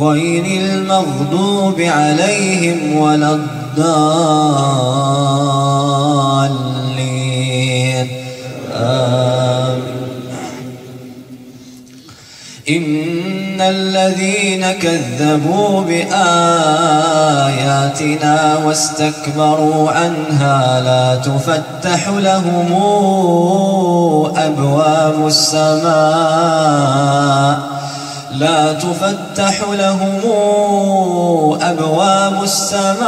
غير المغضوب عليهم ولا الضالين. آمين. إن الذين كذبوا بآياتنا واستكبروا عنها لا تفتح لهم أبواب السماء. لا تفتح لهم أبواب السماء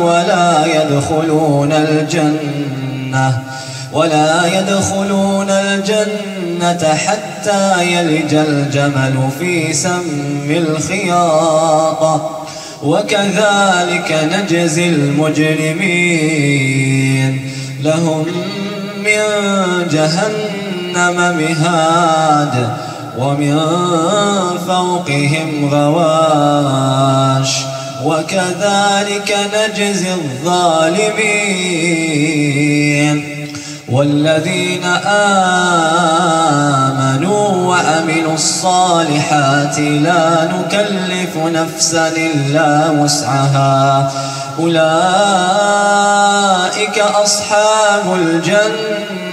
ولا يدخلون الجنة ولا يدخلون الجنة حتى يلج الجمل في سم الخياطة وكذلك نجزي المجرمين. لهم من جهنم مهاد. ومن فوقهم غواش وكذلك نجزي الظالمين والذين آمنوا وعملوا الصالحات لا نكلف نفسا إلا وسعها أولئك أصحاب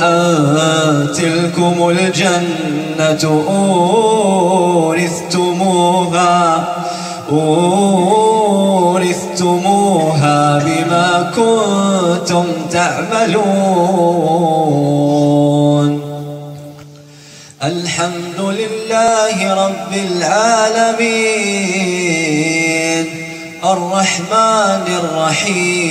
أن تلكم الجنة أورثتموها أورثتموها بما كنتم تعملون. الحمد لله رب العالمين الرحمن الرحيم.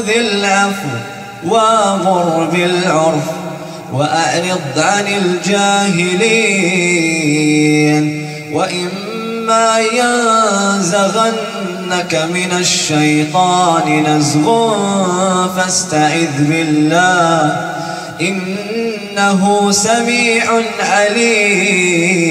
خذ العفو وامر بالعرف وأعرض عن الجاهلين وإما ينزغنك من الشيطان نزغ فاستعذ بالله إنه سميع عليم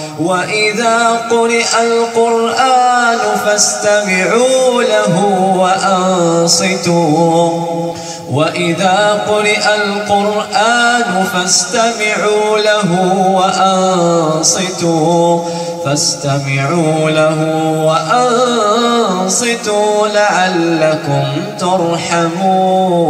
وإذا قرئ القرآن فاستمعوا له وأنصتوا. وإذا قرئ القرآن فاستمعوا له وأنصتوا. فاستمعوا له وأنصتوا لعلكم ترحمون.